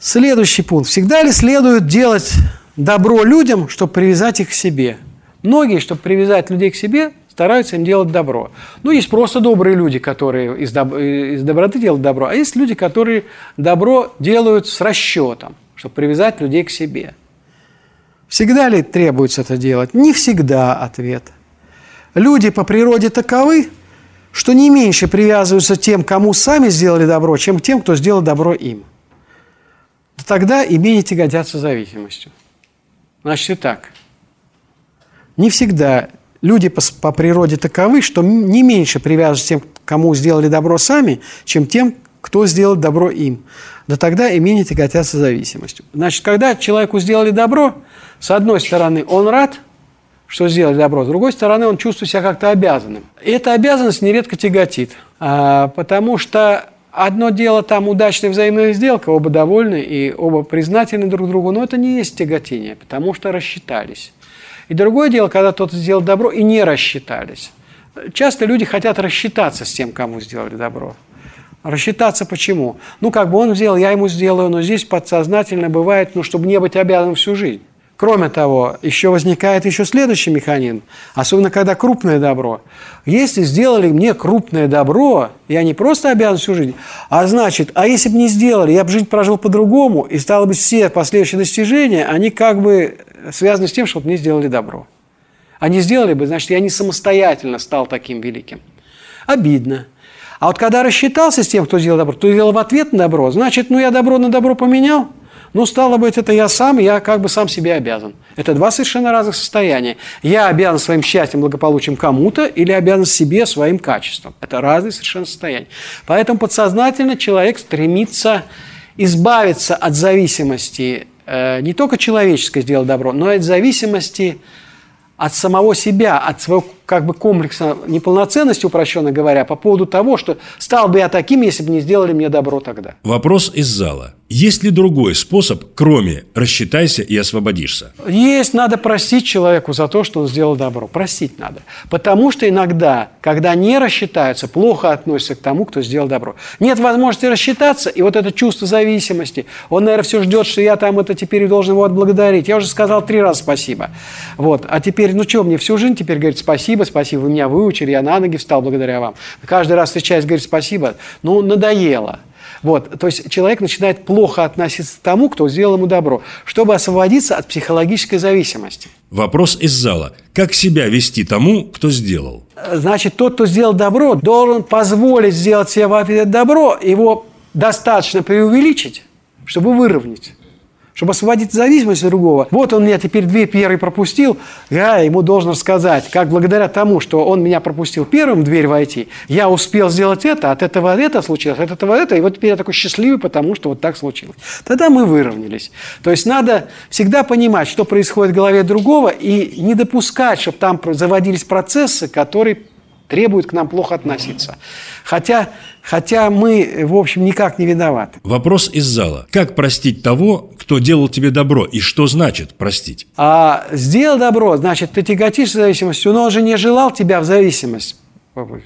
Следующий пункт. Всегда ли следует делать добро людям, чтобы привязать их к себе? Многие, чтобы привязать людей к себе, стараются им делать добро. Ну, есть просто добрые люди, которые из, доб... из доброты делают добро, а есть люди, которые добро делают с расчетом, чтобы привязать людей к себе. Всегда ли требуется это делать? Не всегда ответ. Люди по природе таковы, что не меньше привязываются тем, кому сами сделали добро, чем тем, кто сделал добро им. Тогда и менее тяготятся зависимостью. Значит, и так. Не всегда люди по, по природе таковы, что не меньше привязываются тем, кому сделали добро сами, чем тем, кто сделал добро им. Да тогда и менее тяготятся зависимостью. Значит, когда человеку сделали добро, с одной стороны, он рад, что сделали добро, с другой стороны, он чувствует себя как-то обязанным. И эта обязанность нередко тяготит, а, потому что одно дело там удачная взаимная сделка, оба довольны и оба признательны друг другу, но это не есть тяготение, потому что рассчитались. И другое дело, когда кто-то сделал добро и не рассчитались. Часто люди хотят рассчитаться с тем, кому сделали добро. Рассчитаться почему? Ну, как бы он сделал, я ему сделаю, но здесь подсознательно бывает, ну, чтобы не быть обязанным всю жизнь. Кроме того, еще возникает еще следующий механизм, особенно когда крупное добро. Если сделали мне крупное добро, я не просто обязан всю жизнь, а значит, а если бы не сделали, я бы жизнь прожил по-другому, и стало бы все последующие достижения, они как бы связаны с тем, что мне сделали добро. Они сделали бы, значит, я не самостоятельно стал таким великим. Обидно. А вот когда рассчитался с тем, кто сделал добро, кто сделал в ответ на добро, значит, ну я добро на добро поменял – ну, стало быть, это я сам, я как бы сам себе обязан. Это два совершенно разных состояния. Я обязан своим счастьем, благополучием кому-то или обязан себе своим качеством. Это разные совершенно состояния. Поэтому подсознательно человек стремится избавиться от зависимости э, не только человеческой сделать добро, но и от зависимости от самого себя, от своего как бы комплекса неполноценности, упрощенно говоря, по поводу того, что стал бы я таким, если бы не сделали мне добро тогда. Вопрос из зала. Есть ли другой способ, кроме «рассчитайся и освободишься»? Есть, надо простить человеку за то, что он сделал добро. Простить надо. Потому что иногда, когда не рассчитаются, плохо относятся к тому, кто сделал добро. Нет возможности рассчитаться, и вот это чувство зависимости, он, наверное, все ждет, что я там это теперь должен его отблагодарить. Я уже сказал три раза спасибо. Вот. А теперь, ну что, мне всю жизнь теперь говорить спасибо, спасибо, вы меня выучили, я на ноги встал благодаря вам. Каждый раз встречаясь, говорит спасибо. Ну, надоело. Вот, то есть человек начинает плохо относиться к тому, кто сделал ему добро, чтобы освободиться от психологической зависимости. Вопрос из зала. Как себя вести тому, кто сделал? Значит, тот, кто сделал добро, должен позволить сделать себе в ответ добро, его достаточно преувеличить, чтобы выровнять чтобы освободить зависимость от другого. Вот он меня теперь две первые пропустил, я ему должен рассказать, как благодаря тому, что он меня пропустил первым в дверь войти, я успел сделать это, от этого это случилось, от этого это, и вот теперь я такой счастливый, потому что вот так случилось. Тогда мы выровнялись. То есть надо всегда понимать, что происходит в голове другого, и не допускать, чтобы там заводились процессы, которые требуют к нам плохо относиться. Хотя Хотя мы, в общем, никак не виноваты. Вопрос из зала. Как простить того, кто делал тебе добро, и что значит простить? А сделал добро, значит, ты тяготишься зависимостью, но он же не желал тебя в зависимость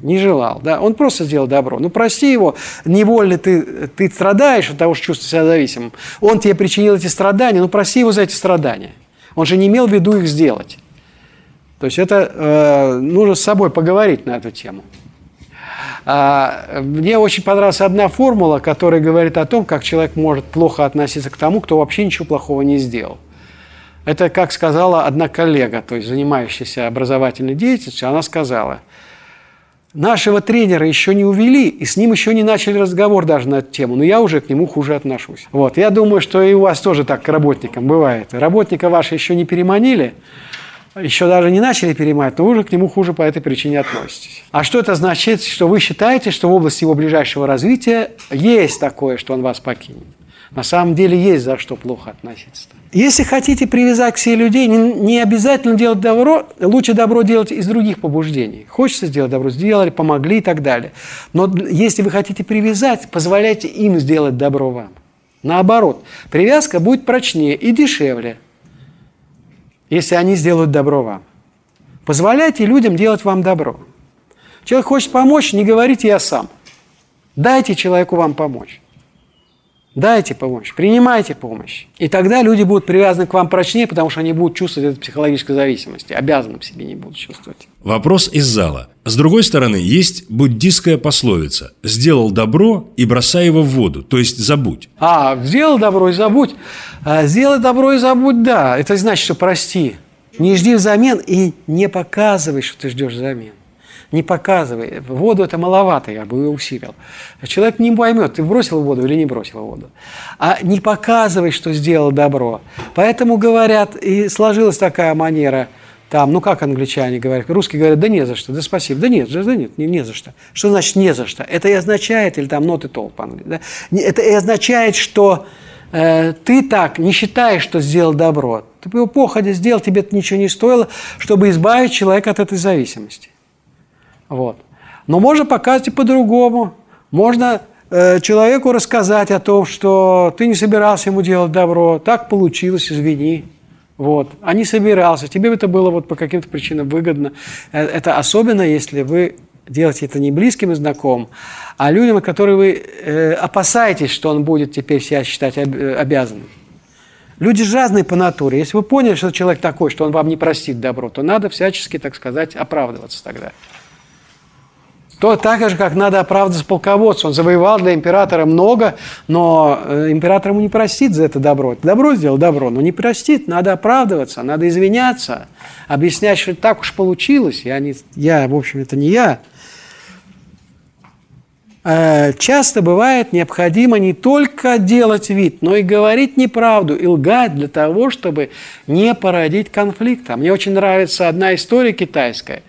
не желал, да, он просто сделал добро. Ну, прости его, невольно ты, ты страдаешь от того, что чувствуешь себя зависимым. Он тебе причинил эти страдания, ну, прости его за эти страдания. Он же не имел в виду их сделать. То есть это э, нужно с собой поговорить на эту тему. А, мне очень понравилась одна формула, которая говорит о том, как человек может плохо относиться к тому, кто вообще ничего плохого не сделал. Это, как сказала одна коллега, то есть занимающаяся образовательной деятельностью, она сказала, нашего тренера еще не увели, и с ним еще не начали разговор даже на эту тему, но я уже к нему хуже отношусь. Вот. Я думаю, что и у вас тоже так к работникам бывает. Работника ваши еще не переманили, еще даже не начали перенимать, но вы уже к нему хуже по этой причине относитесь. А что это значит? Что вы считаете, что в области его ближайшего развития есть такое, что он вас покинет. На самом деле есть за что плохо относиться. Если хотите привязать к себе людей, не, не обязательно делать добро, лучше добро делать из других побуждений. Хочется сделать добро, сделали, помогли и так далее. Но если вы хотите привязать, позволяйте им сделать добро вам. Наоборот, привязка будет прочнее и дешевле – если они сделают добро вам. Позволяйте людям делать вам добро. Человек хочет помочь, не говорите «я сам». Дайте человеку вам помочь. Дайте помощь, принимайте помощь. И тогда люди будут привязаны к вам прочнее, потому что они будут чувствовать эту психологическую зависимость. Обязанным себе не будут чувствовать. Вопрос из зала. С другой стороны, есть буддистская пословица «сделал добро и бросай его в воду», то есть забудь. А, сделал добро и забудь. А, сделай добро и забудь, да. Это значит, что прости. Не жди взамен и не показывай, что ты ждешь взамен не показывай. Воду это маловато, я бы ее усилил. Человек не поймет, ты бросил воду или не бросил воду. А не показывай, что сделал добро. Поэтому говорят, и сложилась такая манера, там, ну как англичане говорят, русские говорят, да не за что, да спасибо, да нет, да нет, не, не за что. Что значит не за что? Это и означает, или там all по-английски, да? это и означает, что э, ты так не считаешь, что сделал добро. Ты его походя сделал, тебе это ничего не стоило, чтобы избавить человека от этой зависимости. Вот. Но можно показать и по-другому. Можно э, человеку рассказать о том, что ты не собирался ему делать добро, так получилось, извини. Вот. А не собирался. Тебе это было вот по каким-то причинам выгодно. Э, это особенно, если вы делаете это не близким и знакомым, а людям, которые вы э, опасаетесь, что он будет теперь себя считать об, э, обязанным. Люди же разные по натуре. Если вы поняли, что человек такой, что он вам не простит добро, то надо всячески, так сказать, оправдываться тогда то так же, как надо оправдываться полководцу. Он завоевал для императора много, но э, император ему не простит за это добро. добро сделал добро, но не простит. Надо оправдываться, надо извиняться, объяснять, что так уж получилось. Я, не, я в общем, это не я. Э, часто бывает необходимо не только делать вид, но и говорить неправду и лгать для того, чтобы не породить конфликта. Мне очень нравится одна история китайская,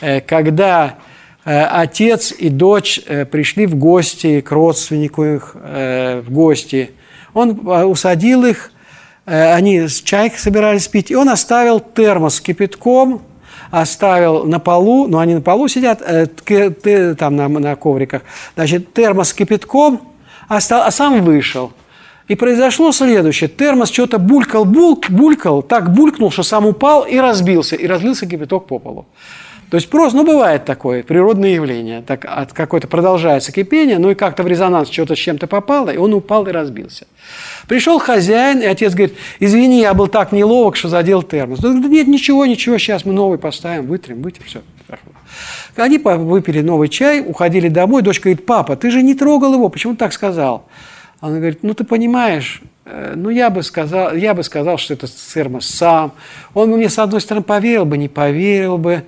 э, когда отец и дочь э, пришли в гости к родственнику их, э, в гости. Он усадил их, они чай собирались пить, и он оставил термос с кипятком, оставил на полу, ну они на полу сидят, там на, на ковриках, значит, термос с кипятком, а сам вышел. И произошло следующее. Термос что-то булькал, булк, булькал, так булькнул, что сам упал и разбился. И разлился кипяток по полу. То есть просто, ну, бывает такое природное явление. Так, от какой-то продолжается кипение, ну и как-то в резонанс что-то с чем-то попало, и он упал и разбился. Пришел хозяин, и отец говорит, извини, я был так неловок, что задел термос. Он говорит, нет, ничего, ничего, сейчас мы новый поставим, вытрем, вытрем, все. Они выпили новый чай, уходили домой. Дочка говорит, папа, ты же не трогал его, почему так сказал? Он говорит, ну ты понимаешь, э, ну я бы сказал, я бы сказал, что это термос сам. Он мне, с одной стороны, поверил бы, не поверил бы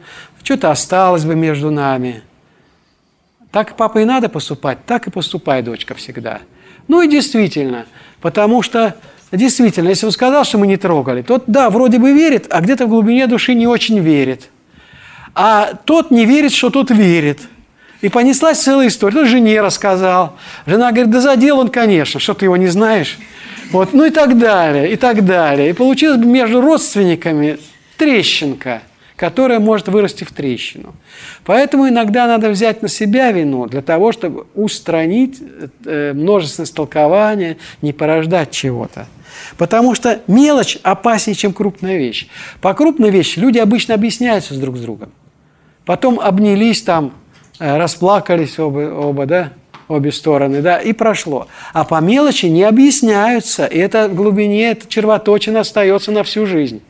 что-то осталось бы между нами. Так папа и надо поступать, так и поступай, дочка, всегда. Ну и действительно, потому что действительно, если он сказал, что мы не трогали, тот, да, вроде бы верит, а где-то в глубине души не очень верит. А тот не верит, что тот верит. И понеслась целая история. Тот жене рассказал. Жена говорит, да задел он, конечно, что ты его не знаешь. Вот, ну и так далее, и так далее. И получилось между родственниками трещинка – которая может вырасти в трещину. Поэтому иногда надо взять на себя вину для того, чтобы устранить э, множественность толкования, не порождать чего-то. Потому что мелочь опаснее, чем крупная вещь. По крупной вещи люди обычно объясняются с друг с другом. Потом обнялись там, э, расплакались оба, оба да, обе стороны, да, и прошло. А по мелочи не объясняются, и это в глубине, это червоточина остается на всю жизнь.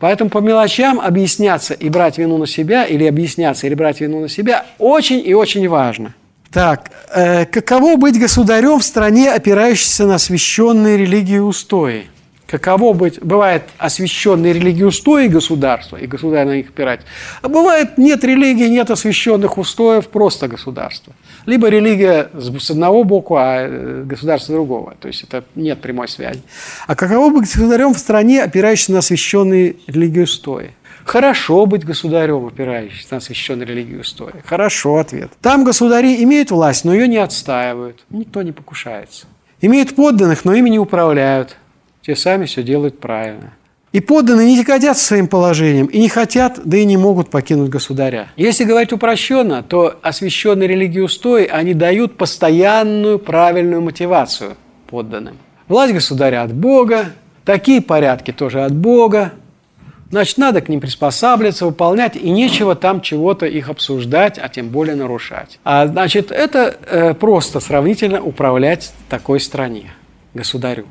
Поэтому по мелочам объясняться и брать вину на себя, или объясняться, или брать вину на себя, очень и очень важно. Так, э, каково быть государем в стране, опирающейся на священные религии устои? Каково быть, бывает освященные религии устои государства, и государь на них опирать. А бывает нет религии, нет освященных устоев, просто государство. Либо религия с одного боку, а э, государство другого. То есть это нет прямой связи. А каково быть государем в стране, опирающейся на освященные религии устои? Хорошо быть государем, опирающимся на священные религии устои. Хорошо, ответ. Там государи имеют власть, но ее не отстаивают. Никто не покушается. Имеют подданных, но ими не управляют те сами все делают правильно. И подданные не гордятся своим положением, и не хотят, да и не могут покинуть государя. Если говорить упрощенно, то освященные религии устои, они дают постоянную правильную мотивацию подданным. Власть государя от Бога, такие порядки тоже от Бога, Значит, надо к ним приспосабливаться, выполнять, и нечего там чего-то их обсуждать, а тем более нарушать. А значит, это э, просто сравнительно управлять такой стране. государю.